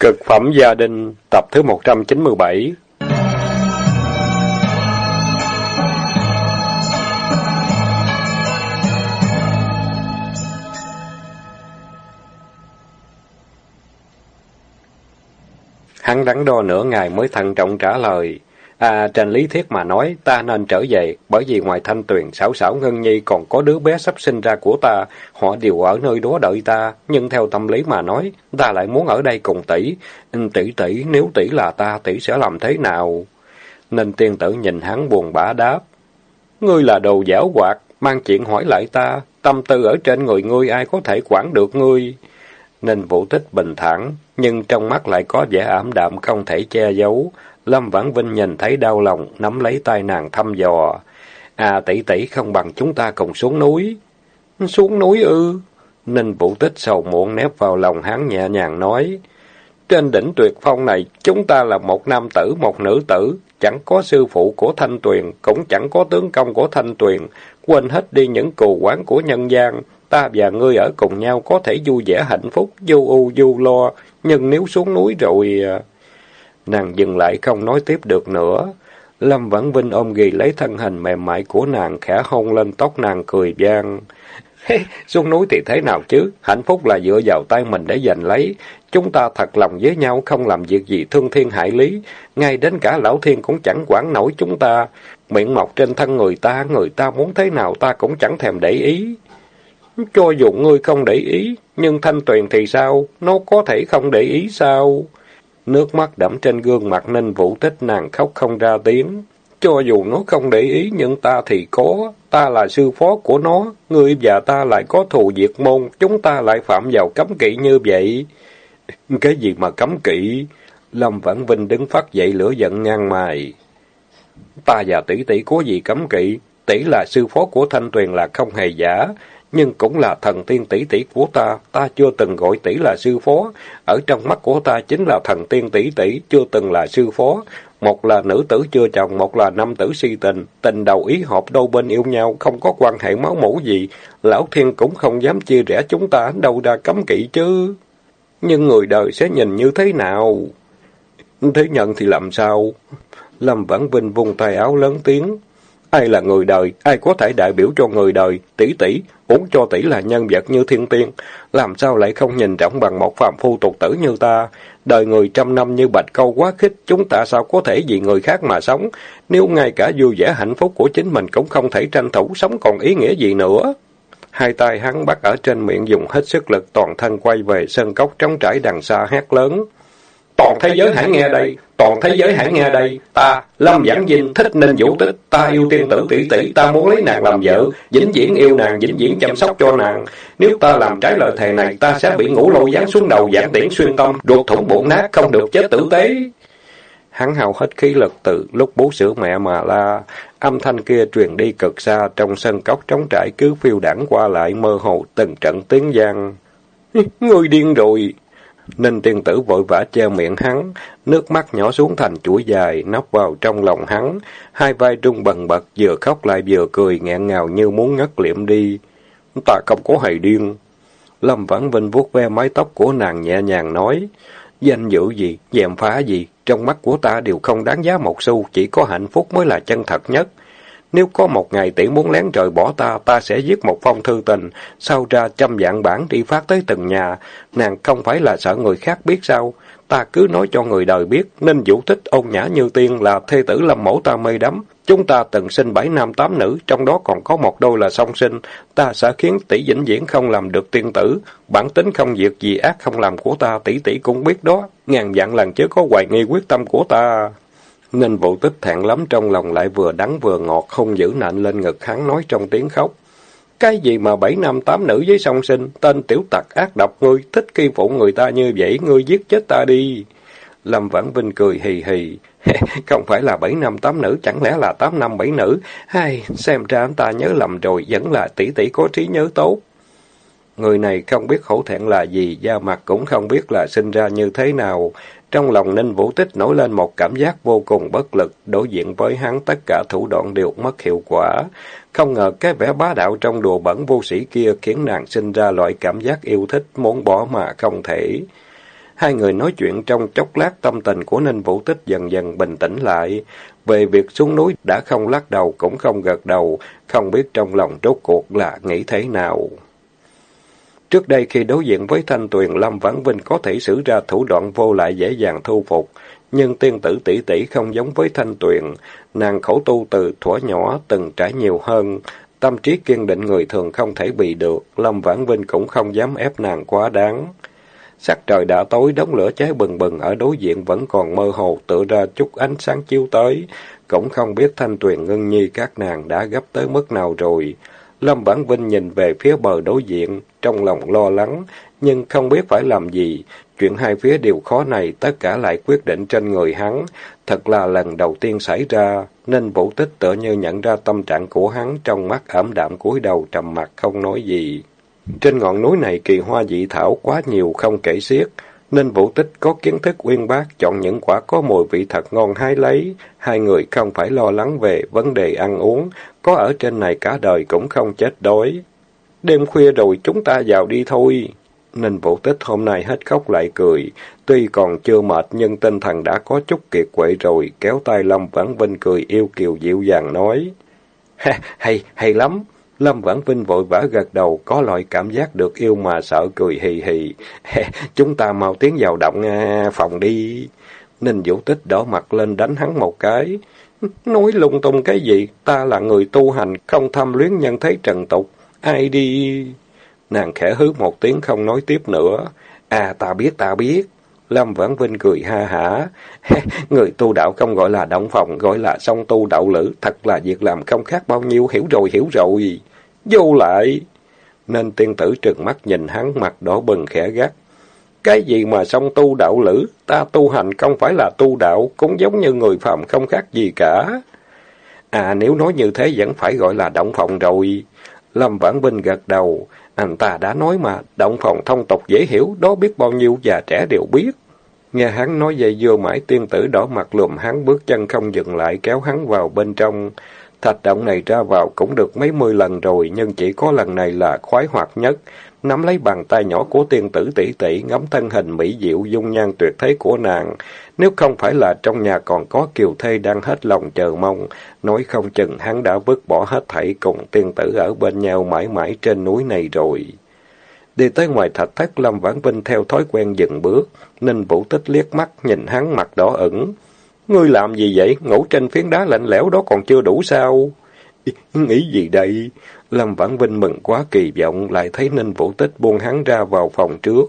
Cực phẩm gia đình, tập thứ 197 Hắn đắn đo nửa ngày mới thận trọng trả lời. À, trên lý thuyết mà nói, ta nên trở về, bởi vì ngoài thanh tuyền, xảo xảo ngân nhi còn có đứa bé sắp sinh ra của ta, họ đều ở nơi đó đợi ta, nhưng theo tâm lý mà nói, ta lại muốn ở đây cùng tỷ. Ừ, tỷ tỷ, nếu tỷ là ta, tỷ sẽ làm thế nào? Nên tiên tử nhìn hắn buồn bã đáp. Ngươi là đồ giáo hoạt, mang chuyện hỏi lại ta, tâm tư ở trên người ngươi ai có thể quản được ngươi. Nên vũ tích bình thản, nhưng trong mắt lại có vẻ ảm đạm không thể che giấu. Lâm Vãn Vinh nhìn thấy đau lòng, nắm lấy tay nàng thăm dò. À tỷ tỷ không bằng chúng ta cùng xuống núi. Xuống núi ư? Ninh Vũ Tích sầu muộn nép vào lòng hắn nhẹ nhàng nói. Trên đỉnh tuyệt phong này, chúng ta là một nam tử, một nữ tử. Chẳng có sư phụ của Thanh Tuyền, cũng chẳng có tướng công của Thanh Tuyền. Quên hết đi những cù quán của nhân gian. Ta và ngươi ở cùng nhau có thể vui vẻ hạnh phúc, du ưu du lo. Nhưng nếu xuống núi rồi... À, Nàng dừng lại không nói tiếp được nữa. Lâm Vãn Vinh ôm ghi lấy thân hình mềm mại của nàng, khẽ hôn lên tóc nàng cười gian. xuống núi thì thế nào chứ? Hạnh phúc là dựa vào tay mình để giành lấy. Chúng ta thật lòng với nhau, không làm việc gì thương thiên hại lý. Ngay đến cả lão thiên cũng chẳng quản nổi chúng ta. Miệng mọc trên thân người ta, người ta muốn thế nào ta cũng chẳng thèm để ý. Cho dù ngươi không để ý, nhưng thanh tuyền thì sao? Nó có thể không để ý sao? Nước mắt đẫm trên gương mặt nên vũ tích nàng khóc không ra tiếng. Cho dù nó không để ý nhưng ta thì có, ta là sư phó của nó, ngươi và ta lại có thù diệt môn, chúng ta lại phạm vào cấm kỵ như vậy. Cái gì mà cấm kỵ? Lâm Vãn Vinh đứng phát dậy lửa giận ngang mày. Ta và tỷ tỷ có gì cấm kỵ? Tỷ là sư phó của Thanh Tuyền là không hề giả, nhưng cũng là thần tiên tỷ tỷ của ta, ta chưa từng gọi tỷ là sư phó, ở trong mắt của ta chính là thần tiên tỷ tỷ, chưa từng là sư phó. Một là nữ tử chưa chồng, một là nam tử si tình, tình đầu ý hợp đôi bên yêu nhau, không có quan hệ máu mủ gì, lão thiên cũng không dám chia rẽ chúng ta, đâu ra cấm kỵ chứ. Nhưng người đời sẽ nhìn như thế nào? Thế nhận thì làm sao? Lâm Vãn Vinh vùng tay áo lớn tiếng. Ai là người đời, ai có thể đại biểu cho người đời, tỷ tỷ, uống cho tỷ là nhân vật như thiên tiên, làm sao lại không nhìn trọng bằng một phàm phu tục tử như ta? Đời người trăm năm như bạch câu quá khích, chúng ta sao có thể vì người khác mà sống? Nếu ngay cả vui vẻ hạnh phúc của chính mình cũng không thể tranh thủ sống còn ý nghĩa gì nữa? Hai tay hắn bắt ở trên miệng dùng hết sức lực toàn thân quay về sân cốc trống trải đằng xa hét lớn. Toàn thế giới hãy nghe đây, toàn thế giới hãy nghe đây. Ta, Lâm Giảng Vinh, thích nên vũ tích, ta yêu tiên tử tỷ tỷ, ta muốn lấy nàng làm vợ, vĩnh viễn yêu nàng, vĩnh viễn chăm sóc cho nàng. Nếu ta làm trái lời thề này, ta sẽ bị ngũ lôi giáng xuống đầu giảng tiễn xuyên tâm, ruột thủng bụng nát, không được chết tử tế. Hắn hào hết khí lực từ lúc bú sữa mẹ mà la, âm thanh kia truyền đi cực xa trong sân cốc trống trải cứ phiêu đảng qua lại mơ hồ từng trận tiếng giang. Người điên rồi! Ninh tiên tử vội vã che miệng hắn, nước mắt nhỏ xuống thành chuỗi dài, nắp vào trong lòng hắn, hai vai trung bần bật, vừa khóc lại vừa cười, nghẹn ngào như muốn ngất liệm đi. Ta không có hề điên. Lâm Vãn Vinh vuốt ve mái tóc của nàng nhẹ nhàng nói, danh dự gì, dèm phá gì, trong mắt của ta đều không đáng giá một xu, chỉ có hạnh phúc mới là chân thật nhất. Nếu có một ngày tỷ muốn lén trời bỏ ta, ta sẽ viết một phong thư tình, sau ra trăm dạng bản đi phát tới từng nhà. Nàng không phải là sợ người khác biết sao? Ta cứ nói cho người đời biết, nên vũ thích ôn nhã như tiên là thê tử lâm mẫu ta mê đắm. Chúng ta từng sinh bảy nam tám nữ, trong đó còn có một đôi là song sinh. Ta sẽ khiến tỷ vĩnh viễn không làm được tiên tử. Bản tính không việc gì ác không làm của ta, tỷ tỷ cũng biết đó. Ngàn dạng lần chứ có hoài nghi quyết tâm của ta. Nên vụ tích thẹn lắm trong lòng lại vừa đắng vừa ngọt, không giữ nạnh lên ngực hắn nói trong tiếng khóc. Cái gì mà bảy nam tám nữ với song sinh, tên tiểu tặc ác độc ngươi, thích khi phụ người ta như vậy, ngươi giết chết ta đi. Lâm Vãn Vinh cười hì hì. không phải là bảy nam tám nữ, chẳng lẽ là tám năm bảy nữ? Hay, xem ra anh ta nhớ lầm rồi, vẫn là tỷ tỷ có trí nhớ tốt. Người này không biết khẩu thẹn là gì, da mặt cũng không biết là sinh ra như thế nào. Trong lòng Ninh Vũ Tích nổi lên một cảm giác vô cùng bất lực, đối diện với hắn tất cả thủ đoạn đều mất hiệu quả. Không ngờ cái vẻ bá đạo trong đùa bẩn vô sĩ kia khiến nàng sinh ra loại cảm giác yêu thích, muốn bỏ mà không thể. Hai người nói chuyện trong chốc lát tâm tình của Ninh Vũ Tích dần dần bình tĩnh lại. Về việc xuống núi đã không lắc đầu cũng không gật đầu, không biết trong lòng rốt cuộc là nghĩ thế nào. Trước đây khi đối diện với Thanh Tuyền, Lâm Vãn Vinh có thể sử ra thủ đoạn vô lại dễ dàng thu phục. Nhưng tiên tử tỷ tỷ không giống với Thanh Tuyền, nàng khổ tu từ thuở nhỏ từng trải nhiều hơn, tâm trí kiên định người thường không thể bị được, Lâm Vãn Vinh cũng không dám ép nàng quá đáng. Sắc trời đã tối, đống lửa cháy bừng bừng ở đối diện vẫn còn mơ hồ tựa ra chút ánh sáng chiếu tới, cũng không biết Thanh Tuyền Ngân Nhi các nàng đã gấp tới mức nào rồi. Lâm Bản Vinh nhìn về phía bờ đối diện, trong lòng lo lắng, nhưng không biết phải làm gì. Chuyện hai phía đều khó này, tất cả lại quyết định trên người hắn. Thật là lần đầu tiên xảy ra, nên vũ tích tựa như nhận ra tâm trạng của hắn trong mắt ẩm đạm cúi đầu trầm mặt không nói gì. Trên ngọn núi này kỳ hoa dị thảo quá nhiều không kể xiết, nên vũ tích có kiến thức uyên bác chọn những quả có mùi vị thật ngon hái lấy. Hai người không phải lo lắng về vấn đề ăn uống, có ở trên này cả đời cũng không chết đói. Đêm khuya rồi chúng ta vào đi thôi. Ninh Vũ Tích hôm nay hết khóc lại cười, tuy còn chưa mệt nhưng tinh thần đã có chút kiệt quệ rồi, kéo tay Lâm Vãn Vinh cười yêu kiều dịu dàng nói. Ha, hay, hay lắm. Lâm Vãn Vinh vội vã gật đầu, có loại cảm giác được yêu mà sợ cười hì hì. Chúng ta mau tiến vào động à, phòng đi. Ninh Vũ Tích đỏ mặt lên đánh hắn một cái. Nói lung tung cái gì? Ta là người tu hành, không tham luyến nhân thế trần tục. Ai đi... Nàng khẽ hứ một tiếng không nói tiếp nữa. À ta biết ta biết. Lâm Vãn Vinh cười ha hả. Người tu đạo không gọi là động phòng, gọi là song tu đạo lữ. Thật là việc làm không khác bao nhiêu, hiểu rồi, hiểu rồi. Vô lại. Nên tiên tử trừng mắt nhìn hắn mặt đỏ bừng khẽ gắt. Cái gì mà song tu đạo lữ? Ta tu hành không phải là tu đạo, cũng giống như người phàm không khác gì cả. À nếu nói như thế vẫn phải gọi là động phòng rồi. Lâm Vãn Vinh gật đầu. Anh ta đã nói mà, động phòng thông tục dễ hiểu, đó biết bao nhiêu già trẻ đều biết. Nghe hắn nói vậy vừa mãi tiên tử đỏ mặt lùm hắn bước chân không dừng lại kéo hắn vào bên trong. Thạch động này ra vào cũng được mấy mươi lần rồi, nhưng chỉ có lần này là khoái hoạt nhất. Nắm lấy bàn tay nhỏ của tiên tử tỷ tỷ, ngắm thân hình mỹ diệu dung nhan tuyệt thế của nàng. Nếu không phải là trong nhà còn có kiều thê đang hết lòng chờ mong, nói không chừng hắn đã vứt bỏ hết thảy cùng tiên tử ở bên nhau mãi mãi trên núi này rồi. Đi tới ngoài thạch thất Lâm Vãn Vinh theo thói quen dừng bước, Ninh Vũ Tích liếc mắt nhìn hắn mặt đỏ ửng. Ngươi làm gì vậy? Ngủ trên phiến đá lạnh lẽo đó còn chưa đủ sao? Nghĩ gì đây? Lâm Vãn Vinh mừng quá kỳ vọng, lại thấy Ninh Vũ Tích buông hắn ra vào phòng trước.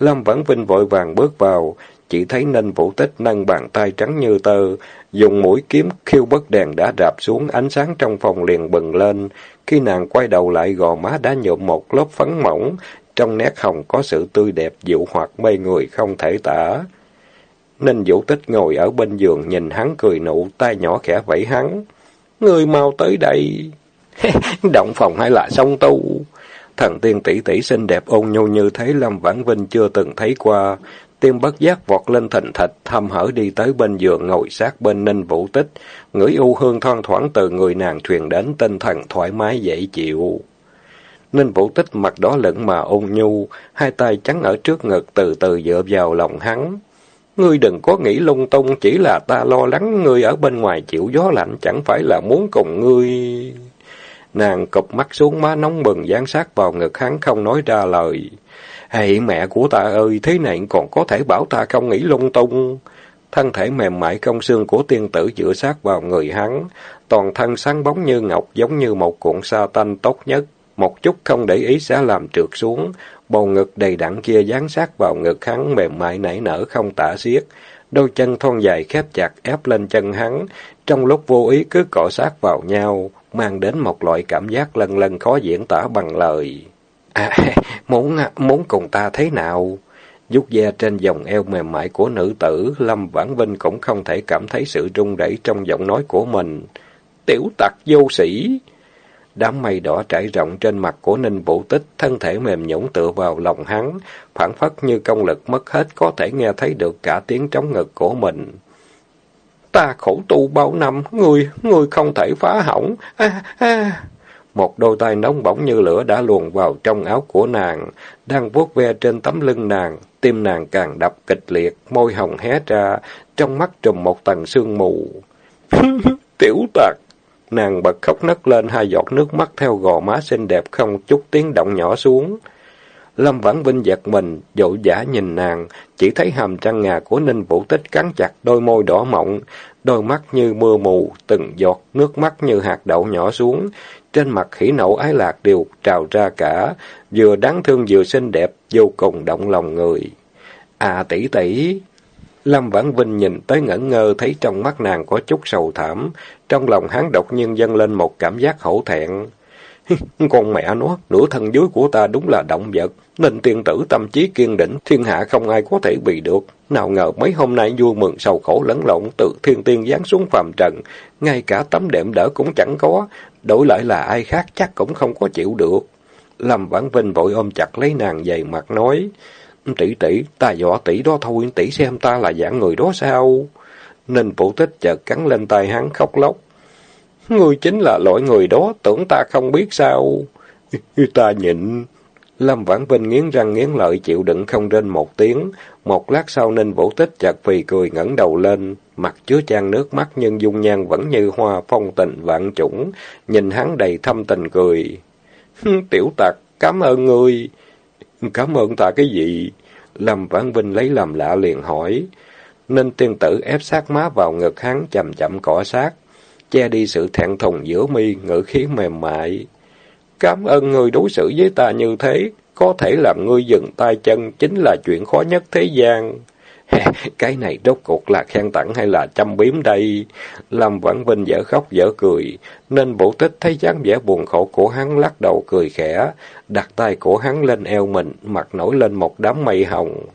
Lâm Vãn Vinh vội vàng bước vào, chỉ thấy Ninh Vũ Tích nâng bàn tay trắng như tơ, dùng mũi kiếm khiêu bất đèn đã đạp xuống, ánh sáng trong phòng liền bừng lên. Khi nàng quay đầu lại gò má đã nhuộm một lớp phấn mỏng, trong nét hồng có sự tươi đẹp dịu hoặc mê người không thể tả. Ninh Vũ Tích ngồi ở bên giường nhìn hắn cười nụ, tay nhỏ khẽ vẫy hắn. Người mau tới đây. Động phòng hay là sông tu? Thần tiên tỷ tỷ xinh đẹp ôn nhu như thế Lâm Vãn Vinh chưa từng thấy qua. Tim bất giác vọt lên thình thịch, thăm hở đi tới bên giường ngồi sát bên Ninh Vũ Tích, ngửi u hương thoang thoảng từ người nàng truyền đến tinh thần thoải mái dễ chịu. Ninh Vũ Tích mặt đó lẫn mà ôn nhu, hai tay trắng ở trước ngực từ từ dựa vào lòng hắn. Ngươi đừng có nghĩ lung tung, chỉ là ta lo lắng ngươi ở bên ngoài chịu gió lạnh, chẳng phải là muốn cùng ngươi... Nàng cụp mắt xuống má nóng bừng dán sát vào ngực hắn không nói ra lời. Hãy mẹ của ta ơi, thế này còn có thể bảo ta không nghĩ lung tung. Thân thể mềm mại công xương của tiên tử dựa sát vào người hắn, toàn thân sáng bóng như ngọc giống như một cuộn sa tanh tốt nhất. Một chút không để ý sẽ làm trượt xuống, bầu ngực đầy đặn kia dán sát vào ngực hắn mềm mại nảy nở không tả xiết. Đôi chân thon dài khép chặt ép lên chân hắn, trong lúc vô ý cứ cọ sát vào nhau, mang đến một loại cảm giác lần lần khó diễn tả bằng lời. À, muốn, muốn cùng ta thế nào? Dút da trên vòng eo mềm mại của nữ tử, Lâm Vãn Vinh cũng không thể cảm thấy sự rung rẩy trong giọng nói của mình. Tiểu tặc vô sĩ! Đám mây đỏ trải rộng trên mặt của Ninh Vũ Tích, thân thể mềm nhũn tựa vào lòng hắn, phản phất như công lực mất hết có thể nghe thấy được cả tiếng trống ngực của mình. Ta khổ tu bao năm, người, người không thể phá hỏng. À, à. một đôi tay nóng bỏng như lửa đã luồn vào trong áo của nàng, đang vuốt ve trên tấm lưng nàng, tim nàng càng đập kịch liệt, môi hồng hé ra, trong mắt trùm một tầng sương mù. Tiểu tạc! Nàng bật khóc nấc lên hai giọt nước mắt theo gò má xinh đẹp không chút tiếng động nhỏ xuống. Lâm Vãn Vinh giật mình, dỗ giả nhìn nàng, chỉ thấy hàm trăng ngà của Ninh Vũ Tích cắn chặt đôi môi đỏ mọng, đôi mắt như mưa mù, từng giọt nước mắt như hạt đậu nhỏ xuống, trên mặt khỉ nậu ái lạc đều trào ra cả, vừa đáng thương vừa xinh đẹp, vô cùng động lòng người. À tỷ tỷ! Lâm Vãn Vinh nhìn tới ngẩn ngơ thấy trong mắt nàng có chút sầu thảm, trong lòng hắn đột nhiên dâng lên một cảm giác hổ thẹn. Con mẹ nó, nửa thân dưới của ta đúng là động vật, nên tiên tử tâm trí kiên định, thiên hạ không ai có thể bị được. Nào ngờ mấy hôm nay vui mừng sầu khổ lẫn lộn từ thiên tiên giáng xuống phàm trần, ngay cả tấm đệm đỡ cũng chẳng có, đổi lại là ai khác chắc cũng không có chịu được. Lâm Vãn Vinh vội ôm chặt lấy nàng dày mặt nói, tỷ tỷ, ta dọa tỷ đó thôi, tỷ xem ta là dạng người đó sao? Ninh Vũ Tích chợt cắn lên tay hắn khóc lóc. Ngươi chính là loại người đó, tưởng ta không biết sao? ta nhịn. Lâm Vãn Vinh nghiến răng nghiến lợi chịu đựng không rên một tiếng. Một lát sau Ninh Vũ Tích chợt phì cười ngẩng đầu lên, mặt chứa chan nước mắt nhưng dung nhan vẫn như hoa phong tình vạn chủng, nhìn hắn đầy thâm tình cười. Tiểu tặc, cảm ơn ngươi. Cảm ơn ta cái gì? Lâm Vãn Vinh lấy làm lạ liền hỏi. Ninh tiên tử ép sát má vào ngực hắn chậm chậm cỏ sát, che đi sự thẹn thùng giữa mi, ngữ khí mềm mại. Cảm ơn người đối xử với ta như thế, có thể làm ngươi dừng tay chân chính là chuyện khó nhất thế gian. cái này rốt cuộc là khen tặng hay là chăm biếm đây? Lâm Vãn Vinh dở khóc dở cười, nên bộ tích thấy dáng vẻ buồn khổ của hắn lắc đầu cười khẽ, đặt tay của hắn lên eo mình, mặt nổi lên một đám mây hồng.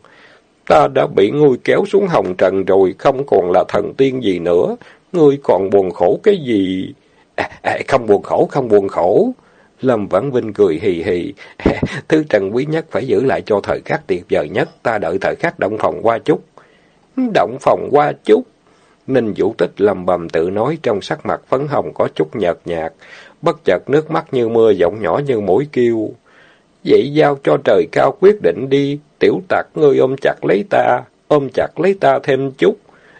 Ta đã bị ngươi kéo xuống hồng trần rồi, không còn là thần tiên gì nữa. Ngươi còn buồn khổ cái gì? À, à, không buồn khổ, không buồn khổ. Lâm Vãn Vinh cười hì hì. Thứ trần quý nhất phải giữ lại cho thời khắc tuyệt vời nhất. Ta đợi thời khắc động phòng qua chút. Động phòng qua chút. Ninh Vũ Tích lầm bầm tự nói trong sắc mặt phấn hồng có chút nhợt nhạt. Bất chợt nước mắt như mưa giọng nhỏ như mũi kêu. Vậy giao cho trời cao quyết định đi. Tiểu tặc ngươi ôm chặt lấy ta. Ôm chặt lấy ta thêm chút.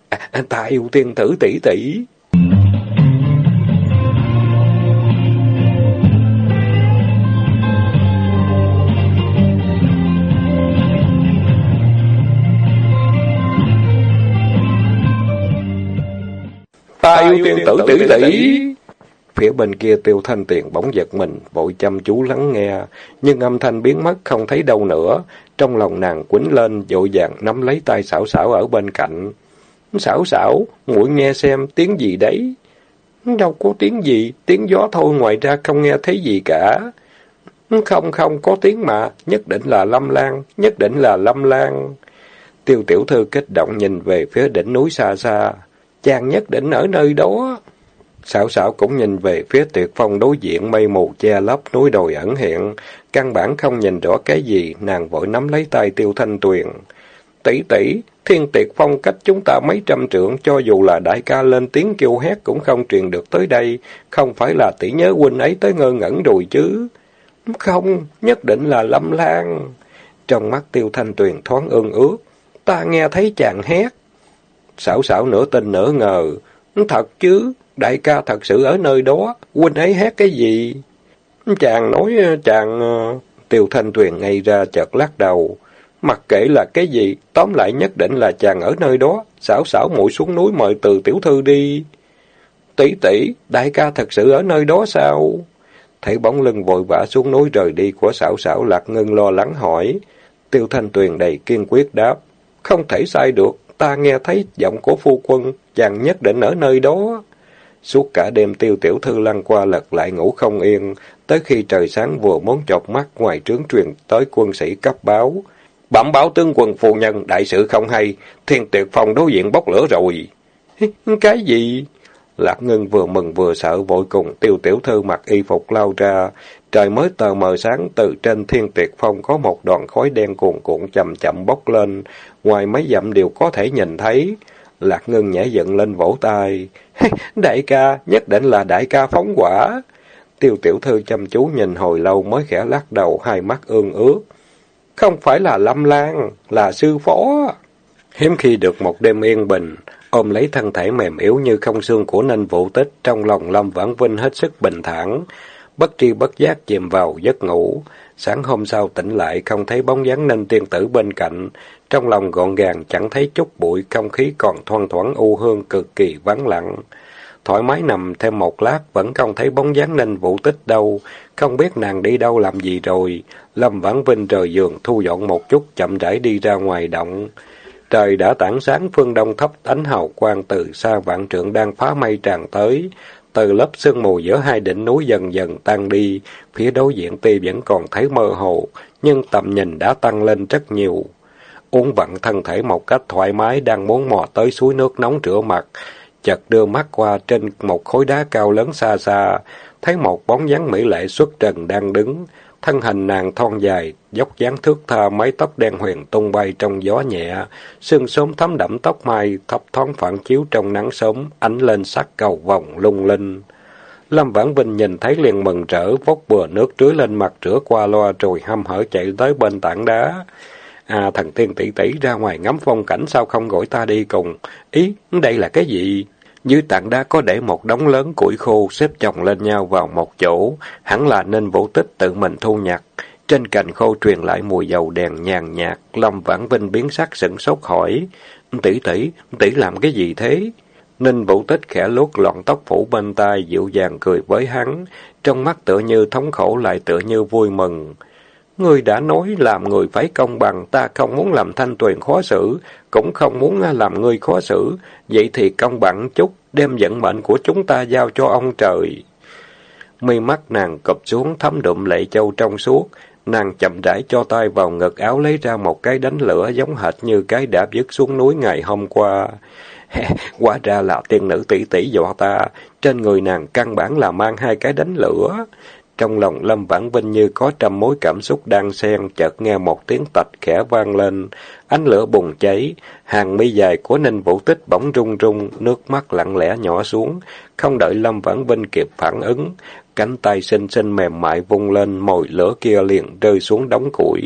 À, ta yêu tiên tử tỷ tỷ. Ta yêu tiên tử tỷ tỷ. Phía bên kia tiêu thanh tiền bỗng giật mình, vội chăm chú lắng nghe, nhưng âm thanh biến mất không thấy đâu nữa. Trong lòng nàng quýnh lên, dội vàng nắm lấy tay xảo xảo ở bên cạnh. Xảo xảo, muội nghe xem tiếng gì đấy? Đâu có tiếng gì, tiếng gió thôi ngoài ra không nghe thấy gì cả. Không không, có tiếng mà, nhất định là Lâm Lan, nhất định là Lâm Lan. Tiêu tiểu thư kích động nhìn về phía đỉnh núi xa xa chàng nhất định ở nơi đó. sảo sảo cũng nhìn về phía tuyệt phong đối diện mây mù che lấp núi đồi ẩn hiện, căn bản không nhìn rõ cái gì, nàng vội nắm lấy tay tiêu thanh tuyền. Tỷ tỷ, thiên tuyệt phong cách chúng ta mấy trăm trượng, cho dù là đại ca lên tiếng kêu hét cũng không truyền được tới đây, không phải là tỷ nhớ huynh ấy tới ngơ ngẩn rồi chứ. Không, nhất định là lâm lan. Trong mắt tiêu thanh tuyền thoáng ương ước, ta nghe thấy chàng hét. Xảo xảo nửa tin nửa ngờ. Thật chứ, đại ca thật sự ở nơi đó, huynh ấy hét cái gì? Chàng nói, chàng... Ờ, Tiêu thanh tuyền ngay ra chợt lắc đầu. Mặc kệ là cái gì, tóm lại nhất định là chàng ở nơi đó. Xảo xảo muội xuống núi mời từ tiểu thư đi. Tỷ tỷ, đại ca thật sự ở nơi đó sao? Thấy bóng lưng vội vã xuống núi rời đi của xảo xảo lạc ngưng lo lắng hỏi. Tiêu thanh tuyền đầy kiên quyết đáp. Không thể sai được, ta nghe thấy giọng của phu quân, chàng nhất định ở nơi đó. Suốt cả đêm tiêu tiểu thư lăn qua lật lại ngủ không yên, tới khi trời sáng vừa muốn chọc mắt ngoài trướng truyền tới quân sĩ cấp báo. Bẩm báo tướng quân phu nhân, đại sự không hay, thiên tuyệt phòng đối diện bốc lửa rồi. Cái gì? Lạc Ngân vừa mừng vừa sợ vội cùng tiêu tiểu thư mặc y phục lao ra. Trời mới tờ mờ sáng từ trên thiên tuyệt phong có một đoàn khói đen cuồn cuộn chậm chậm bốc lên. Ngoài mấy dặm đều có thể nhìn thấy. Lạc Ngân nhảy dựng lên vỗ tay. Đại ca, nhất định là đại ca phóng quả. Tiêu tiểu thư chăm chú nhìn hồi lâu mới khẽ lắc đầu, hai mắt ương ướt. Không phải là Lâm Lan, là sư phó. Hiếm khi được một đêm yên bình, ôm lấy thân thể mềm yếu như không xương của Ninh Vũ Tích, trong lòng Lâm Vãn Vinh hết sức bình thản, bất tri bất giác chìm vào giấc ngủ. Sáng hôm sau tỉnh lại không thấy bóng dáng Ninh tiên tử bên cạnh, trong lòng gọn gàng chẳng thấy chút bụi, không khí còn thoang thoảng u hương cực kỳ vắng lặng. Thoải mái nằm thêm một lát vẫn không thấy bóng dáng nên Vũ Tích đâu, không biết nàng đi đâu làm gì rồi. Lâm Vãn Vinh rời giường thu dọn một chút chậm rãi đi ra ngoài động. Trời đã tảng sáng phương đông thấp ánh hào quang từ xa vạn trượng đang phá mây tràn tới. Từ lớp sương mù giữa hai đỉnh núi dần dần tan đi, phía đối diện tuy vẫn còn thấy mơ hồ, nhưng tầm nhìn đã tăng lên rất nhiều uốn vặn thân thể một cách thoải mái đang muốn mò tới suối nước nóng rửa mặt, chợt đưa mắt qua trên một khối đá cao lớn xa xa, thấy một bóng dáng mỹ lệ xuất trần đang đứng, Thân hình nàng thon dài, dốc dáng thước tha, mái tóc đen huyền tung bay trong gió nhẹ, sương sớm thấm đẫm tóc mai, thấp thoáng phản chiếu trong nắng sớm, ánh lên sắc cầu vòng lung linh. Lâm Vãn Vinh nhìn thấy liền mừng rỡ, vốc bừa nước trưới lên mặt rửa qua loa rồi hăm hở chạy tới bên tảng đá. À, thần tiên tỷ tỷ ra ngoài ngắm phong cảnh sao không gọi ta đi cùng? Ý, đây là cái gì? Dưới tảng đá có để một đống lớn củi khô xếp chồng lên nhau vào một chỗ, hẳn là nên vũ tích tự mình thu nhặt. Trên cành khô truyền lại mùi dầu đèn nhàn nhạt, Lâm Vãn Vinh biến sắc sững sốt hỏi, tỷ tỷ, tỷ làm cái gì thế? Ninh Vũ Tích khẽ luốt lọn tóc phủ bên tai, dịu dàng cười với hắn, trong mắt tựa như thống khổ lại tựa như vui mừng. Ngươi đã nói làm người phải công bằng, ta không muốn làm thanh tuyền khó xử, cũng không muốn à, làm ngươi khó xử, vậy thì công bằng chút, đem vận mệnh của chúng ta giao cho ông trời. Mi mắt nàng cụp xuống thấm đụm lệ châu trong suốt, nàng chậm rãi cho tay vào ngực áo lấy ra một cái đánh lửa giống hệt như cái đã vứt xuống núi ngày hôm qua. Quá ra là tiên nữ tỷ tỷ dọa ta, trên người nàng căn bản là mang hai cái đánh lửa. Trong lòng Lâm Vãn Vinh như có trăm mối cảm xúc đang xen, chợt nghe một tiếng tạch khẽ vang lên. Ánh lửa bùng cháy, hàng mi dài của Ninh Vũ Tích bỗng rung rung, nước mắt lặng lẽ nhỏ xuống. Không đợi Lâm Vãn Vinh kịp phản ứng, cánh tay xinh xinh mềm mại vung lên, mồi lửa kia liền rơi xuống đống củi.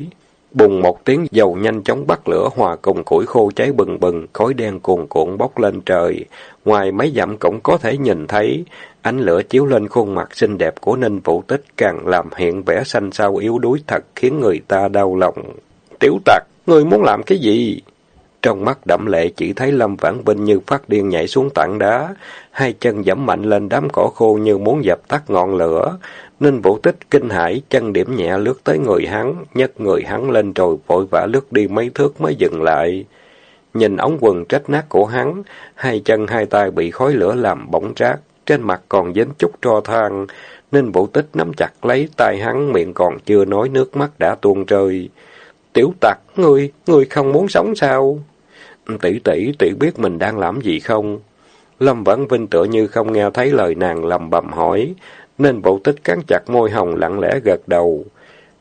Bùng một tiếng dầu nhanh chóng bắt lửa hòa cùng củi khô cháy bừng bừng, khói đen cuồn cuộn bốc lên trời. Ngoài mấy dặm cũng có thể nhìn thấy, ánh lửa chiếu lên khuôn mặt xinh đẹp của Ninh Vũ Tích càng làm hiện vẻ xanh xao yếu đuối thật khiến người ta đau lòng. Tiểu tặc, ngươi muốn làm cái gì? Trong mắt đậm lệ chỉ thấy Lâm Vãn Vinh như phát điên nhảy xuống tảng đá, hai chân giẫm mạnh lên đám cỏ khô như muốn dập tắt ngọn lửa. Ninh Vũ Tích kinh hãi, chân điểm nhẹ lướt tới người hắn, nhấc người hắn lên rồi vội vã lướt đi mấy thước mới dừng lại. Nhìn ống quần trách nát của hắn, hai chân hai tay bị khói lửa làm bỏng rác, trên mặt còn dính chút tro than, Ninh Vũ Tích nắm chặt lấy tay hắn, miệng còn chưa nói nước mắt đã tuôn rơi. Tiểu tặc, ngươi, ngươi không muốn sống sao? Tỷ tỷ, tỷ biết mình đang làm gì không? Lâm Vãn Vinh tựa như không nghe thấy lời nàng lầm bầm hỏi, nên bộ tích cắn chặt môi hồng lặng lẽ gật đầu.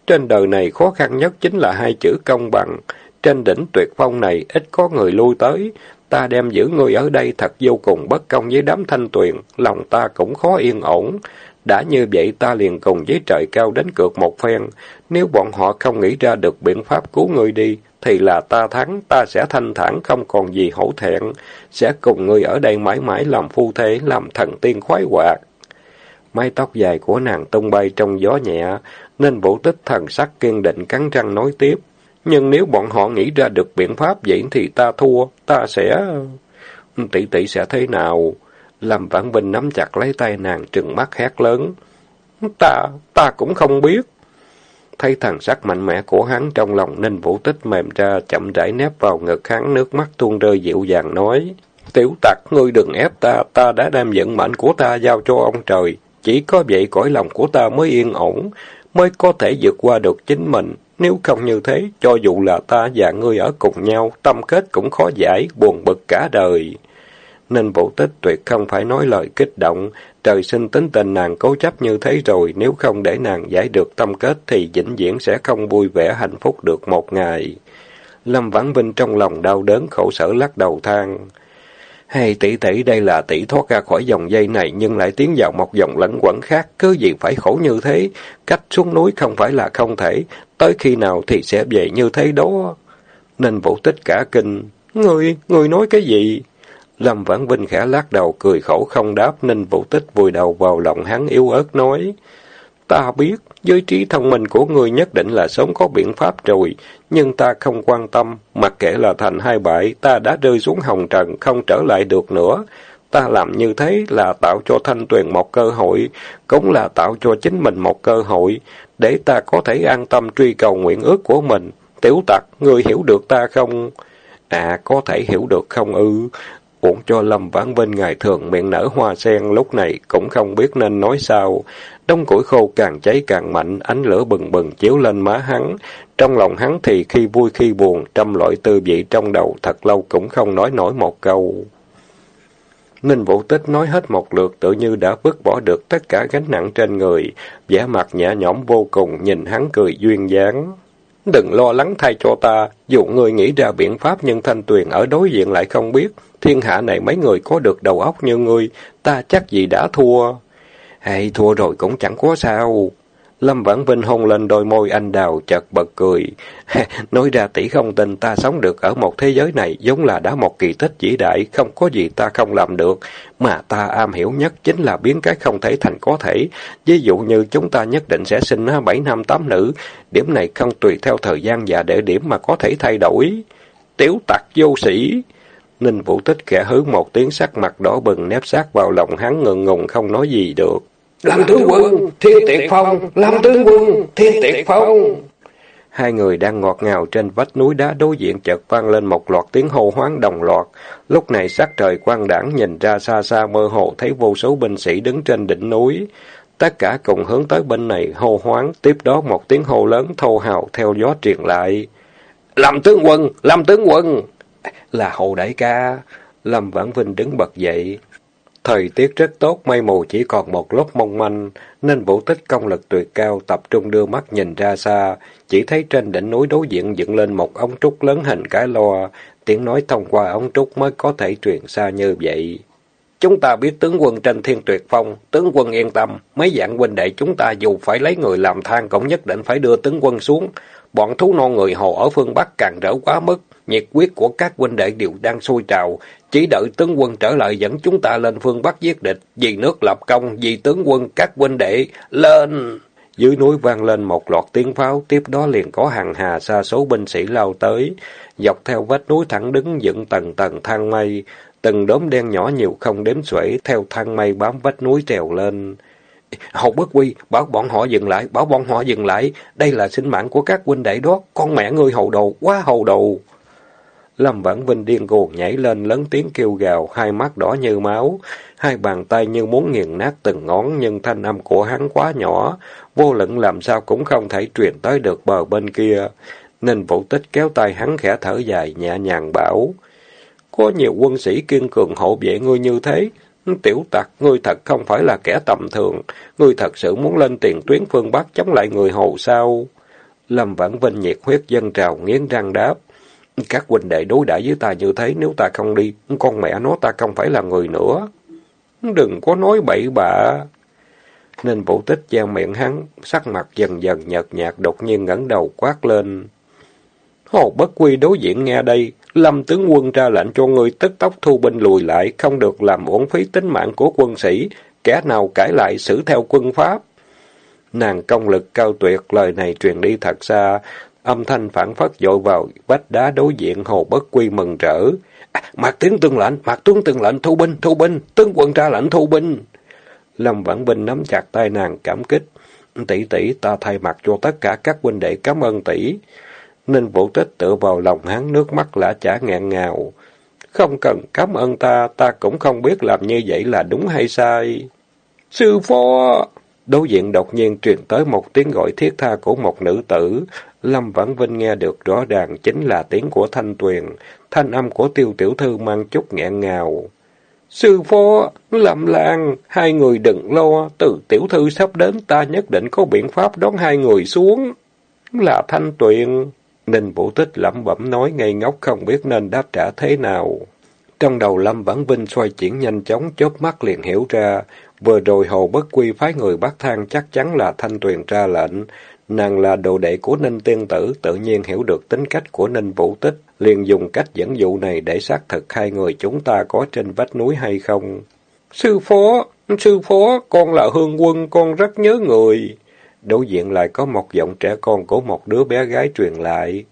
Trên đời này khó khăn nhất chính là hai chữ công bằng. Trên đỉnh tuyệt phong này ít có người lui tới. Ta đem giữ ngươi ở đây thật vô cùng bất công với đám thanh tuyền, lòng ta cũng khó yên ổn. Đã như vậy ta liền cùng với trời cao đánh cược một phen. Nếu bọn họ không nghĩ ra được biện pháp cứu ngươi đi, thì là ta thắng, ta sẽ thanh thản không còn gì hổ thẹn, sẽ cùng ngươi ở đây mãi mãi làm phu thế, làm thần tiên khoái hoạt. Mái tóc dài của nàng tung bay trong gió nhẹ, nên vũ tích thần sắc kiên định cắn răng nói tiếp. Nhưng nếu bọn họ nghĩ ra được biện pháp vậy thì ta thua, ta sẽ... Tỷ tỷ sẽ thế nào? Lâm Vãn Vinh nắm chặt lấy tay nàng trừng mắt hét lớn. Ta, ta cũng không biết. Thấy thần sắc mạnh mẽ của hắn trong lòng Ninh Vũ Tích mềm ra, chậm rãi nép vào ngực hắn, nước mắt tuôn rơi dịu dàng nói. Tiểu tặc, ngươi đừng ép ta, ta đã đem vận mệnh của ta giao cho ông trời. Chỉ có vậy cõi lòng của ta mới yên ổn, mới có thể vượt qua được chính mình. Nếu không như thế, cho dù là ta và ngươi ở cùng nhau, tâm kết cũng khó giải, buồn bực cả đời. Nên vũ tích tuyệt không phải nói lời kích động, trời sinh tính tình nàng cố chấp như thế rồi, nếu không để nàng giải được tâm kết thì vĩnh viễn sẽ không vui vẻ hạnh phúc được một ngày. Lâm Vãn Vinh trong lòng đau đớn khổ sở lắc đầu than. Hay tỷ tỷ đây là tỷ thoát ra khỏi dòng dây này nhưng lại tiến vào một dòng lẫn quẩn khác, cứ gì phải khổ như thế, cách xuống núi không phải là không thể, tới khi nào thì sẽ về như thế đó. Nên vũ tích cả kinh, người, người nói cái gì? Lâm Vãn Vinh khẽ lắc đầu cười khổ không đáp nên vũ tích vùi đầu vào lòng hắn yếu ớt nói. Ta biết, với trí thông minh của người nhất định là sớm có biện pháp rồi, nhưng ta không quan tâm, mặc kệ là thành hai bại, ta đã rơi xuống hồng trần, không trở lại được nữa. Ta làm như thế là tạo cho Thanh Tuyền một cơ hội, cũng là tạo cho chính mình một cơ hội, để ta có thể an tâm truy cầu nguyện ước của mình. Tiểu tặc, người hiểu được ta không? À, có thể hiểu được không ư? Uổng cho Lâm Vãn Vinh ngày thường miệng nở hoa sen lúc này cũng không biết nên nói sao. Đông củi khô càng cháy càng mạnh, ánh lửa bừng bừng chiếu lên má hắn. Trong lòng hắn thì khi vui khi buồn, trăm loại tư vị trong đầu thật lâu cũng không nói nổi một câu. Ninh Vũ Tích nói hết một lượt tự như đã vứt bỏ được tất cả gánh nặng trên người, vẻ mặt nhẹ nhõm vô cùng, nhìn hắn cười duyên dáng. Đừng lo lắng thay cho ta, dù người nghĩ ra biện pháp nhưng Thanh Tuyền ở đối diện lại không biết, thiên hạ này mấy người có được đầu óc như ngươi, ta chắc gì đã thua. Hay thua rồi cũng chẳng có sao. Lâm Vãn Vinh hôn lên đôi môi anh đào, chợt bật cười. Nói ra tỷ không tin ta sống được ở một thế giới này giống là đã một kỳ tích vĩ đại, không có gì ta không làm được. Mà ta am hiểu nhất chính là biến cái không thể thành có thể. Ví dụ như chúng ta nhất định sẽ sinh bảy nam tám nữ. Điểm này không tùy theo thời gian và địa điểm mà có thể thay đổi. Tiểu tặc vô sĩ. Ninh Vũ Tích khẽ hứ một tiếng sắc mặt đỏ bừng nép sát vào lòng hắn ngượng ngùng không nói gì được. Lâm tướng quân, thiên tiệt phong, Lâm tướng quân, thiên tiệt phong. Hai người đang ngọt ngào trên vách núi đá đối diện chợt vang lên một loạt tiếng hô hoáng đồng loạt. Lúc này sắc trời quang đảng nhìn ra xa xa mơ hồ thấy vô số binh sĩ đứng trên đỉnh núi. Tất cả cùng hướng tới bên này hô hoáng, tiếp đó một tiếng hô lớn thô hào theo gió truyền lại. Lâm tướng quân, Lâm tướng quân! Là hồ đại ca. Lâm Vãn Vinh đứng bật dậy. Thời tiết rất tốt, mây mù chỉ còn một lớp mong manh, nên vũ tích công lực tuyệt cao, tập trung đưa mắt nhìn ra xa, chỉ thấy trên đỉnh núi đối diện dựng lên một ống trúc lớn hình cái loa, tiếng nói thông qua ống trúc mới có thể truyền xa như vậy. Chúng ta biết tướng quân trên thiên tuyệt phong, tướng quân yên tâm, mấy dạng huynh đệ chúng ta dù phải lấy người làm than cũng nhất định phải đưa tướng quân xuống. Bọn thú non người hồ ở phương Bắc càng rỡ quá mức, nhiệt quyết của các huynh đệ đều đang sôi trào, chỉ đợi tướng quân trở lại dẫn chúng ta lên phương Bắc giết địch, vì nước lập công, vì tướng quân các huynh đệ, lên! Dưới núi vang lên một loạt tiếng pháo, tiếp đó liền có hàng hà xa số binh sĩ lao tới, dọc theo vách núi thẳng đứng dựng tầng tầng thang mây, từng đốm đen nhỏ nhiều không đếm xuể theo thang mây bám vách núi trèo lên. Hầu bất quy, bảo bọn họ dừng lại, bảo bọn họ dừng lại, đây là sinh mạng của các huynh đệ đó, con mẹ ngươi hầu đồ, quá hầu đồ. Lâm Vãn Vinh điên cuồng nhảy lên lớn tiếng kêu gào, hai mắt đỏ như máu, hai bàn tay như muốn nghiền nát từng ngón nhưng thanh âm của hắn quá nhỏ, vô lẫn làm sao cũng không thể truyền tới được bờ bên kia. Nên vũ tích kéo tay hắn khẽ thở dài, nhẹ nhàng bảo, có nhiều quân sĩ kiên cường hộ vệ ngươi như thế, tiểu tặc, ngươi thật không phải là kẻ tầm thường, ngươi thật sự muốn lên tiền tuyến phương Bắc chống lại người hồ sao? Lâm Vãn Vinh nhiệt huyết dân trào nghiến răng đáp. Các huynh đệ đối đãi với ta như thế, nếu ta không đi, con mẹ nó ta không phải là người nữa. Đừng có nói bậy bạ. Nên vũ tích gian miệng hắn, sắc mặt dần dần nhợt nhạt đột nhiên ngẩng đầu quát lên. Hồ Bất Quy đối diện nghe đây, Lâm tướng quân ra lệnh cho người tức tốc thu binh lùi lại, không được làm uổng phí tính mạng của quân sĩ, kẻ nào cãi lại xử theo quân pháp. Nàng công lực cao tuyệt, lời này truyền đi thật xa, Âm thanh phản phất dội vào vách đá đối diện hồ bất quy mừng rỡ. À, mạc tướng tương lệnh, mạc tướng tương lệnh, thu binh, thu binh, tướng quân ra lệnh thu binh. Lâm Vãn Binh nắm chặt tay nàng cảm kích. Tỷ tỷ ta thay mặt cho tất cả các huynh đệ cảm ơn tỷ. Ninh Vũ Tích tựa vào lòng hắn nước mắt lã chả ngạn ngào. Không cần cảm ơn ta, ta cũng không biết làm như vậy là đúng hay sai. Sư phó! Đối diện đột nhiên truyền tới một tiếng gọi thiết tha của một nữ tử. Lâm Vãn Vinh nghe được rõ ràng chính là tiếng của Thanh Tuyền, thanh âm của tiêu tiểu thư mang chút nghẹn ngào. Sư phó, Lâm Lan, hai người đừng lo, từ tiểu thư sắp đến ta nhất định có biện pháp đón hai người xuống. Là Thanh Tuyền. Ninh Vũ Tích lẩm bẩm nói ngây ngốc không biết nên đáp trả thế nào. Trong đầu Lâm Vãn Vinh xoay chuyển nhanh chóng, chớp mắt liền hiểu ra, vừa rồi Hồ Bất Quy phái người bắt thang chắc chắn là Thanh Tuyền ra lệnh. Nàng là đồ đệ của Ninh Tiên Tử, tự nhiên hiểu được tính cách của Ninh Vũ Tích, liền dùng cách dẫn dụ này để xác thực hai người chúng ta có trên vách núi hay không. Sư phó, sư phó, con là hương quân, con rất nhớ người. Đối diện lại có một giọng trẻ con của một đứa bé gái truyền lại.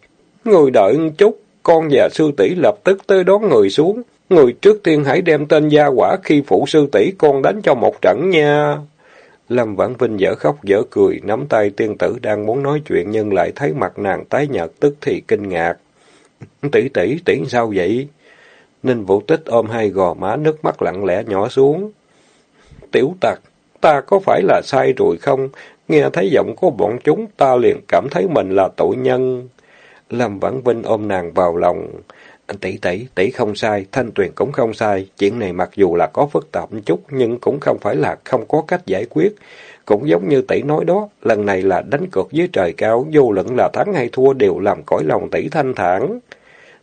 Người đợi chút, con và sư tỷ lập tức tới đón người xuống. Người trước tiên hãy đem tên gia quả khi phụ sư tỷ con đánh cho một trận nha. Lâm Vãn Vinh dở khóc dở cười, nắm tay tiên tử đang muốn nói chuyện nhưng lại thấy mặt nàng tái nhợt tức thì kinh ngạc. tỷ tỷ, tỷ sao vậy? Ninh Vũ Tích ôm hai gò má nước mắt lặng lẽ nhỏ xuống. Tiểu tặc, ta có phải là sai rồi không? Nghe thấy giọng của bọn chúng, ta liền cảm thấy mình là tội nhân. Lâm Vãn Vinh ôm nàng vào lòng. Tỷ tỷ, tỷ không sai, Thanh Tuyền cũng không sai. Chuyện này mặc dù là có phức tạp chút, nhưng cũng không phải là không có cách giải quyết. Cũng giống như tỷ nói đó, lần này là đánh cược với trời cao, vô luận là thắng hay thua đều làm cõi lòng tỷ thanh thản.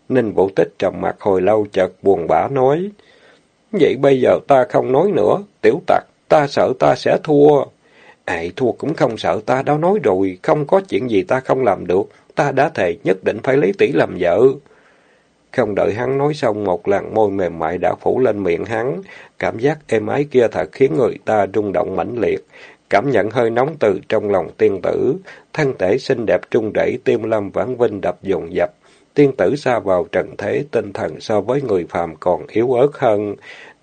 Ninh Vũ Tích trầm mặt hồi lâu chợt buồn bã nói. Vậy bây giờ ta không nói nữa, tiểu tặc, ta sợ ta sẽ thua. Ê, thua cũng không sợ ta đã nói rồi, không có chuyện gì ta không làm được, ta đã thề nhất định phải lấy tỷ làm vợ. Không đợi hắn nói xong, một làn môi mềm mại đã phủ lên miệng hắn. Cảm giác êm ái kia thật khiến người ta rung động mãnh liệt. Cảm nhận hơi nóng từ trong lòng tiên tử. Thân thể xinh đẹp trung rẩy tim lâm vãn vinh đập dồn dập. Tiên tử xa vào trần thế, tinh thần so với người phàm còn yếu ớt hơn.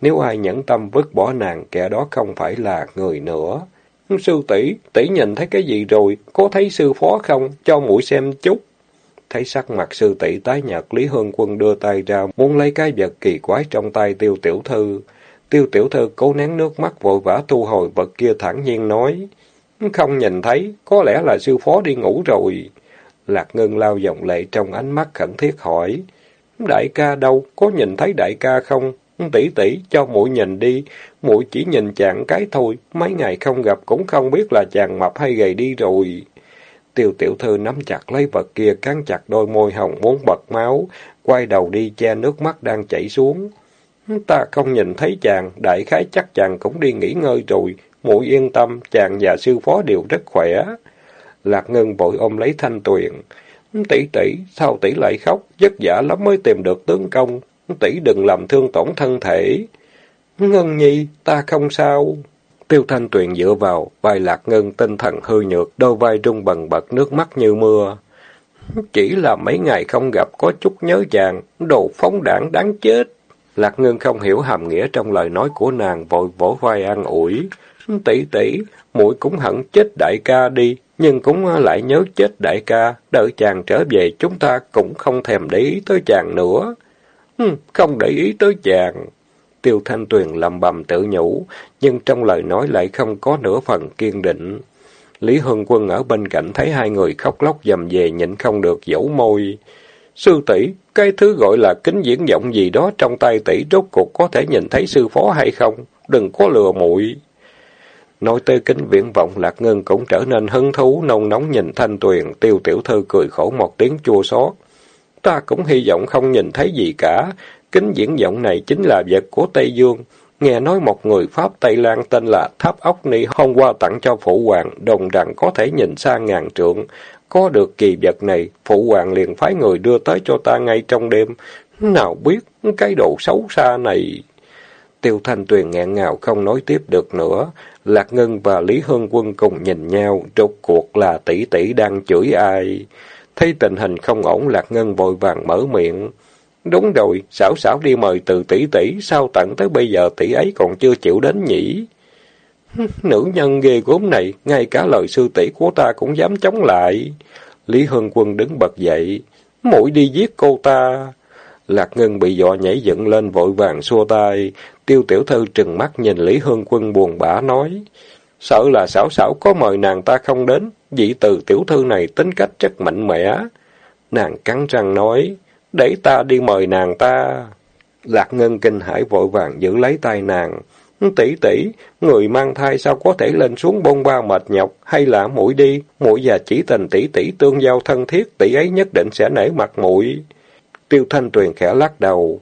Nếu ai nhẫn tâm vứt bỏ nàng, kẻ đó không phải là người nữa. Sư tỷ tỷ nhìn thấy cái gì rồi? Có thấy sư phó không? Cho mũi xem chút. Thấy sắc mặt sư tỷ tái nhợt, Lý Hương Quân đưa tay ra, muốn lấy cái vật kỳ quái trong tay tiêu tiểu thư. Tiêu tiểu thư cố nén nước mắt vội vã thu hồi vật kia thẳng nhiên nói. Không nhìn thấy, có lẽ là sư phó đi ngủ rồi. Lạc Ngân lao dòng lệ trong ánh mắt khẩn thiết hỏi. Đại ca đâu, có nhìn thấy đại ca không? Tỷ tỷ cho muội nhìn đi, muội chỉ nhìn chàng cái thôi, mấy ngày không gặp cũng không biết là chàng mập hay gầy đi rồi. Tiêu tiểu thư nắm chặt lấy vật kia, cắn chặt đôi môi hồng muốn bật máu, quay đầu đi che nước mắt đang chảy xuống. Ta không nhìn thấy chàng, đại khái chắc chàng cũng đi nghỉ ngơi rồi, muội yên tâm, chàng và sư phó đều rất khỏe. Lạc Ngân vội ôm lấy Thanh Tuyền. Tỷ tỷ, sao tỷ lại khóc, vất vả lắm mới tìm được tướng công, tỷ đừng làm thương tổn thân thể. Ngân nhi, ta không sao. Tiêu Thanh Tuyền dựa vào, vai lạc ngân tinh thần hư nhược, đôi vai rung bần bật nước mắt như mưa. Chỉ là mấy ngày không gặp có chút nhớ chàng, đồ phóng đảng đáng chết. Lạc Ngân không hiểu hàm nghĩa trong lời nói của nàng, vội vỗ vai an ủi. Tỷ tỷ, muội cũng hận chết đại ca đi, nhưng cũng lại nhớ chết đại ca, đợi chàng trở về chúng ta cũng không thèm để ý tới chàng nữa. Không để ý tới chàng. Tiêu Thanh Tuyền lầm bầm tự nhủ, nhưng trong lời nói lại không có nửa phần kiên định. Lý Hưng Quân ở bên cạnh thấy hai người khóc lóc dầm về nhịn không được dẫu môi. Sư tỷ cái thứ gọi là kính diễn vọng gì đó trong tay tỷ rốt cuộc có thể nhìn thấy sư phó hay không? Đừng có lừa muội Nói tới kính viễn vọng, Lạc Ngân cũng trở nên hứng thú, nông nóng nhìn Thanh Tuyền, tiêu tiểu thư cười khổ một tiếng chua xót. Ta cũng hy vọng không nhìn thấy gì cả, Kính diễn vọng này chính là vật của Tây Dương. Nghe nói một người Pháp Tây Lan tên là Tháp Ốc Ni hôm qua tặng cho Phụ Hoàng, đồng rằng có thể nhìn xa ngàn trượng. Có được kỳ vật này, Phụ Hoàng liền phái người đưa tới cho ta ngay trong đêm. Nào biết, cái độ xấu xa này... Tiêu Thanh Tuyền nghẹn ngào không nói tiếp được nữa. Lạc Ngân và Lý Hương Quân cùng nhìn nhau, rốt cuộc là tỷ tỷ đang chửi ai. Thấy tình hình không ổn, Lạc Ngân vội vàng mở miệng. Đúng rồi, xảo xảo đi mời từ tỷ tỷ, sao tận tới bây giờ tỷ ấy còn chưa chịu đến nhỉ? Nữ nhân ghê gốm này, ngay cả lời sư tỷ của ta cũng dám chống lại. Lý Hương Quân đứng bật dậy, mũi đi giết cô ta. Lạc Ngân bị dọa nhảy dựng lên vội vàng xua tay, tiêu tiểu thư trừng mắt nhìn Lý Hương Quân buồn bã nói, sợ là xảo xảo có mời nàng ta không đến, vị từ tiểu thư này tính cách rất mạnh mẽ. Nàng cắn răng nói, để ta đi mời nàng ta. Lạc Ngân kinh hãi vội vàng giữ lấy tay nàng. Tỷ tỷ, người mang thai sao có thể lên xuống bông ba mệt nhọc, hay là mũi đi, mũi và chỉ tình tỷ tỷ tương giao thân thiết, tỷ ấy nhất định sẽ nể mặt mũi. Tiêu Thanh Tuyền khẽ lắc đầu.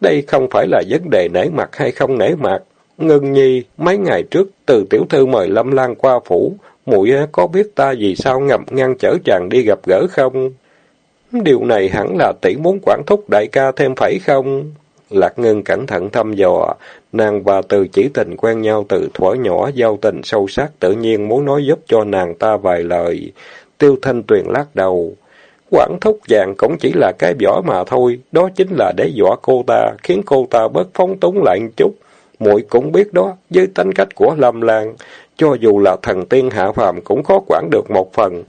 Đây không phải là vấn đề nể mặt hay không nể mặt. Ngân nhi, mấy ngày trước, từ tiểu thư mời Lâm Lan qua phủ, muội có biết ta vì sao ngầm ngăn chở chàng đi gặp gỡ không? Điều này hẳn là tỷ muốn quản thúc đại ca thêm phải không? Lạc Ngân cẩn thận thăm dò, nàng và từ chỉ tình quen nhau từ thuở nhỏ, giao tình sâu sắc, tự nhiên muốn nói giúp cho nàng ta vài lời. Tiêu Thanh Tuyền lắc đầu. Quản thúc vàng cũng chỉ là cái vỏ mà thôi, đó chính là để dọa cô ta, khiến cô ta bớt phóng túng lại một chút muội cũng biết đó, với tính cách của Lâm Lan, cho dù là thần tiên hạ phàm cũng khó quản được một phần.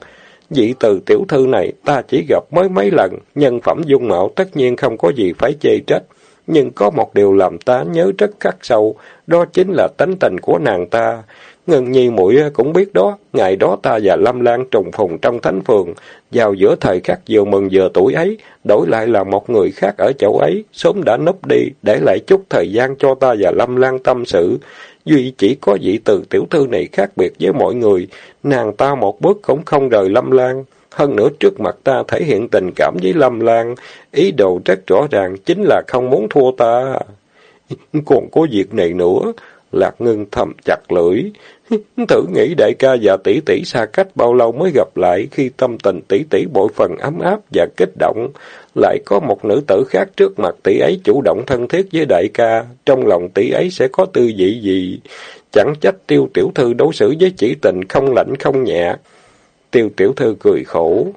Dị từ tiểu thư này ta chỉ gặp mới mấy lần, nhân phẩm dung mạo tất nhiên không có gì phải chê trách. Nhưng có một điều làm ta nhớ rất khắc sâu, đó chính là tính tình của nàng ta. Ngân nhi muội cũng biết đó, ngày đó ta và Lâm Lan trùng phùng trong thánh phường, vào giữa thời khắc vừa mừng vừa tuổi ấy, đổi lại là một người khác ở chỗ ấy, sớm đã núp đi, để lại chút thời gian cho ta và Lâm Lan tâm sự. Duy chỉ có vị từ tiểu thư này khác biệt với mọi người, nàng ta một bước cũng không rời Lâm Lan. Hơn nữa trước mặt ta thể hiện tình cảm với Lâm Lan, ý đồ rất rõ ràng chính là không muốn thua ta. Còn có việc này nữa, Lạc Ngân thầm chặt lưỡi. Thử nghĩ đại ca và tỷ tỷ xa cách bao lâu mới gặp lại khi tâm tình tỷ tỷ bội phần ấm áp và kích động. Lại có một nữ tử khác trước mặt tỷ ấy chủ động thân thiết với đại ca, trong lòng tỷ ấy sẽ có tư vị gì? Chẳng trách tiêu tiểu thư đối xử với chỉ tình không lạnh không nhẹ. Tiêu tiểu thư cười khổ.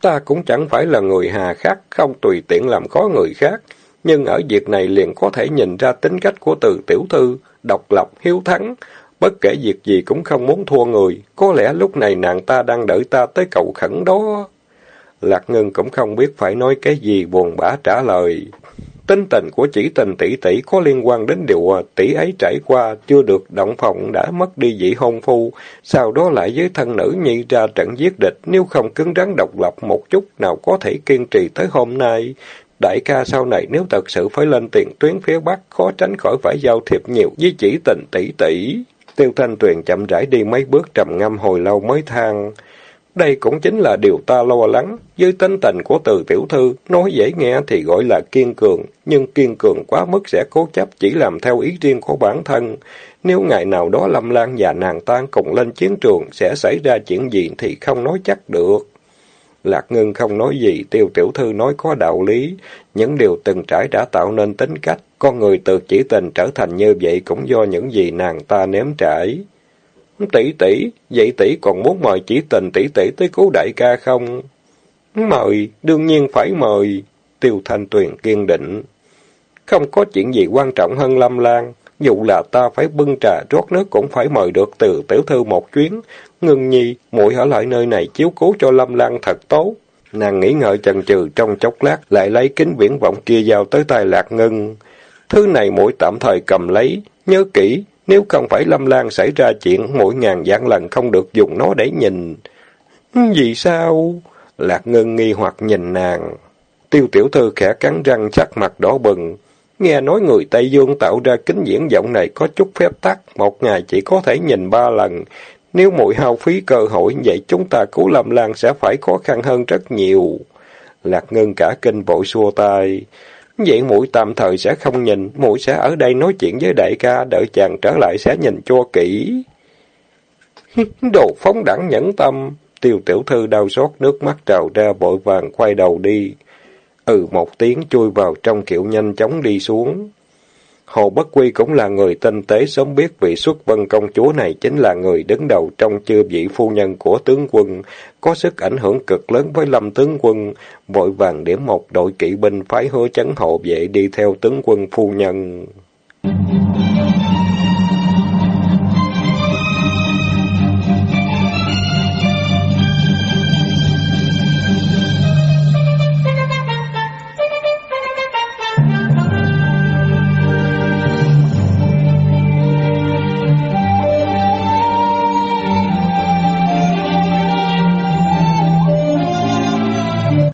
Ta cũng chẳng phải là người hà khắc, không tùy tiện làm khó người khác. Nhưng ở việc này liền có thể nhìn ra tính cách của từ tiểu thư, độc lập, hiếu thắng. Bất kể việc gì cũng không muốn thua người. Có lẽ lúc này nàng ta đang đợi ta tới cầu khẩn đó. Lạc Ngân cũng không biết phải nói cái gì buồn bã trả lời. Tính tình của chỉ tình tỷ tỷ có liên quan đến điều tỷ ấy trải qua, chưa được động phòng đã mất đi vị hôn phu, sau đó lại với thân nữ nhi ra trận giết địch, nếu không cứng rắn độc lập một chút nào có thể kiên trì tới hôm nay. Đại ca sau này nếu thật sự phải lên tiền tuyến phía Bắc, khó tránh khỏi phải giao thiệp nhiều với chỉ tình tỷ tỷ. Tiêu Thanh Tuyền chậm rãi đi mấy bước trầm ngâm hồi lâu mới than. Đây cũng chính là điều ta lo lắng. Với tính tình của từ tiểu thư, nói dễ nghe thì gọi là kiên cường, nhưng kiên cường quá mức sẽ cố chấp chỉ làm theo ý riêng của bản thân. Nếu ngày nào đó Lâm Lan và nàng tan cùng lên chiến trường, sẽ xảy ra chuyện gì thì không nói chắc được. Lạc Ngân không nói gì, tiêu tiểu thư nói có đạo lý. Những điều từng trải đã tạo nên tính cách. Con người từ chỉ tình trở thành như vậy cũng do những gì nàng ta nếm trải. Tỷ tỷ, vậy tỷ còn muốn mời chỉ tình tỷ tỷ tới cứu đại ca không? Mời, đương nhiên phải mời. Tiêu Thanh Tuyền kiên định. Không có chuyện gì quan trọng hơn Lâm Lan. Dù là ta phải bưng trà rót nước cũng phải mời được từ tiểu thư một chuyến. Ngưng nhi, muội ở lại nơi này chiếu cố cho Lâm Lan thật tốt. Nàng nghĩ ngợi chần chừ trong chốc lát, lại lấy kính viễn vọng kia giao tới tay Lạc Ngân. Thứ này muội tạm thời cầm lấy, nhớ kỹ, nếu không phải Lâm Lan xảy ra chuyện, mỗi ngàn vạn lần không được dùng nó để nhìn. Vì sao? Lạc Ngân nghi hoặc nhìn nàng. Tiêu tiểu thư khẽ cắn răng chắc mặt đỏ bừng. Nghe nói người Tây Dương tạo ra kính diễn vọng này có chút phép tắc, một ngày chỉ có thể nhìn ba lần. Nếu muội hao phí cơ hội, vậy chúng ta cứu Lâm Lan sẽ phải khó khăn hơn rất nhiều. Lạc Ngân cả kinh vội xua tay. Vậy muội tạm thời sẽ không nhìn, muội sẽ ở đây nói chuyện với đại ca, đợi chàng trở lại sẽ nhìn cho kỹ. Đồ phóng đẳng nhẫn tâm, tiêu tiểu thư đau xót nước mắt trào ra vội vàng quay đầu đi. Ừ một tiếng chui vào trong kiệu nhanh chóng đi xuống. Hồ Bất Quy cũng là người tinh tế sớm biết vị xuất vân công chúa này chính là người đứng đầu trong chư vị phu nhân của tướng quân, có sức ảnh hưởng cực lớn với lâm tướng quân, vội vàng điểm một đội kỵ binh phái hứa chấn hộ vệ đi theo tướng quân phu nhân.